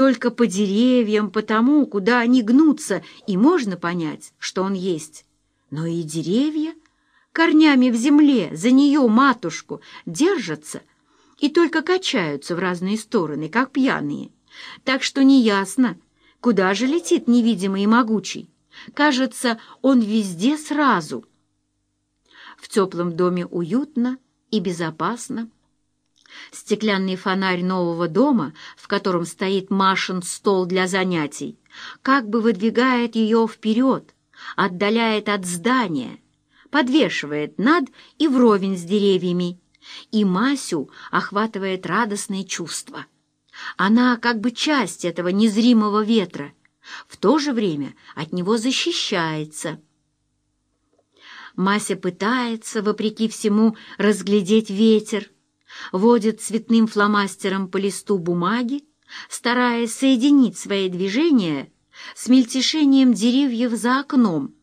Только по деревьям, по тому, куда они гнутся, и можно понять, что он есть. Но и деревья корнями в земле за нее, матушку, держатся и только качаются в разные стороны, как пьяные. Так что неясно, куда же летит невидимый и могучий. Кажется, он везде сразу. В теплом доме уютно и безопасно. Стеклянный фонарь нового дома, в котором стоит Машин стол для занятий, как бы выдвигает ее вперед, отдаляет от здания, подвешивает над и вровень с деревьями, и Масю охватывает радостное чувство. Она как бы часть этого незримого ветра, в то же время от него защищается. Мася пытается, вопреки всему, разглядеть ветер, водит цветным фломастером по листу бумаги, стараясь соединить свои движения с мельтешением деревьев за окном.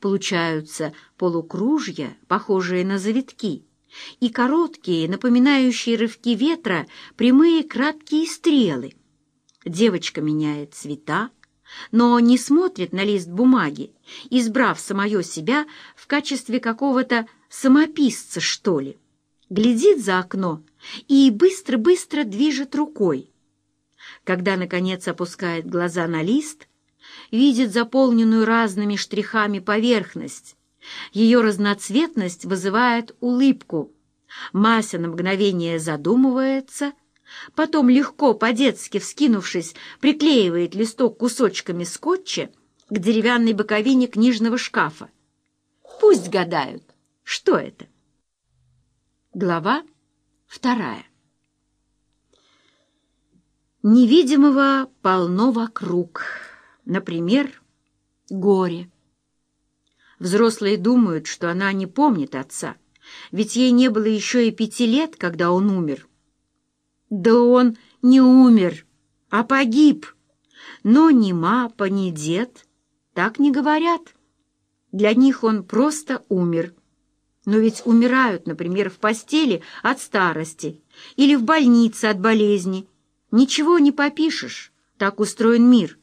Получаются полукружья, похожие на завитки, и короткие, напоминающие рывки ветра, прямые краткие стрелы. Девочка меняет цвета, но не смотрит на лист бумаги, избрав самое себя в качестве какого-то самописца, что ли. Глядит за окно и быстро-быстро движет рукой. Когда, наконец, опускает глаза на лист, видит заполненную разными штрихами поверхность. Ее разноцветность вызывает улыбку. Мася на мгновение задумывается — потом легко, по-детски вскинувшись, приклеивает листок кусочками скотча к деревянной боковине книжного шкафа. Пусть гадают, что это. Глава вторая. Невидимого полно вокруг. Например, горе. Взрослые думают, что она не помнит отца, ведь ей не было еще и пяти лет, когда он умер. Да он не умер, а погиб. Но ни мапа, ни дед так не говорят. Для них он просто умер. Но ведь умирают, например, в постели от старости или в больнице от болезни. Ничего не попишешь, так устроен мир.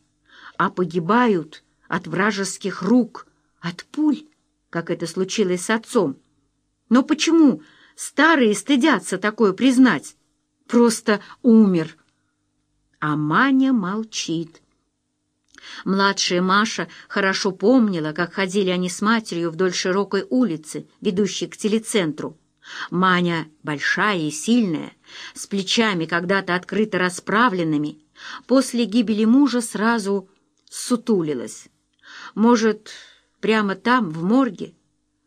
А погибают от вражеских рук, от пуль, как это случилось с отцом. Но почему старые стыдятся такое признать? просто умер. А Маня молчит. Младшая Маша хорошо помнила, как ходили они с матерью вдоль широкой улицы, ведущей к телецентру. Маня, большая и сильная, с плечами когда-то открыто расправленными, после гибели мужа сразу сутулилась. Может, прямо там, в морге,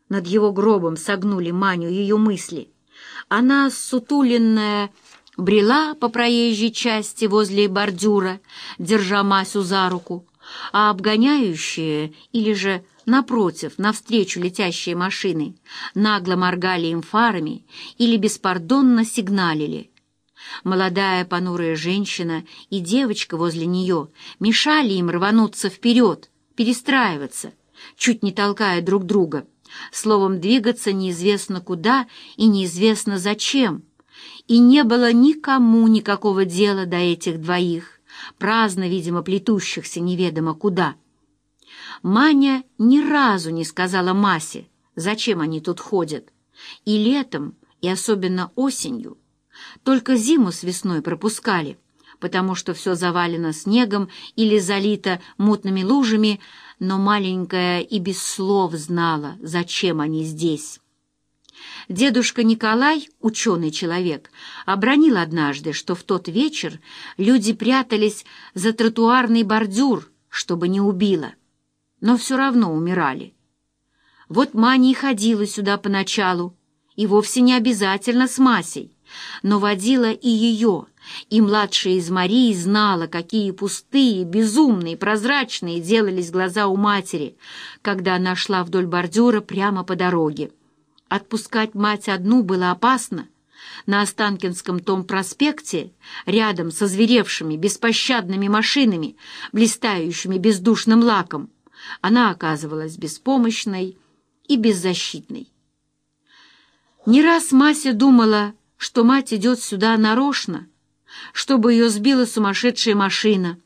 над его гробом согнули Маню ее мысли. Она, сутуленная, брела по проезжей части возле бордюра, держа Масю за руку, а обгоняющие или же, напротив, навстречу летящие машины, нагло моргали им фарами или беспардонно сигналили. Молодая понурая женщина и девочка возле нее мешали им рвануться вперед, перестраиваться, чуть не толкая друг друга, словом, двигаться неизвестно куда и неизвестно зачем — и не было никому никакого дела до этих двоих, праздно, видимо, плетущихся неведомо куда. Маня ни разу не сказала Масе, зачем они тут ходят, и летом, и особенно осенью. Только зиму с весной пропускали, потому что все завалено снегом или залито мутными лужами, но маленькая и без слов знала, зачем они здесь. Дедушка Николай, ученый человек, обронил однажды, что в тот вечер люди прятались за тротуарный бордюр, чтобы не убило, но все равно умирали. Вот Маня и ходила сюда поначалу, и вовсе не обязательно с Масей, но водила и ее, и младшая из Марии знала, какие пустые, безумные, прозрачные делались глаза у матери, когда она шла вдоль бордюра прямо по дороге. Отпускать мать одну было опасно. На Останкинском том проспекте, рядом со зверевшими, беспощадными машинами, блистающими бездушным лаком, она оказывалась беспомощной и беззащитной. Не раз Мася думала, что мать идет сюда нарочно, чтобы ее сбила сумасшедшая машина.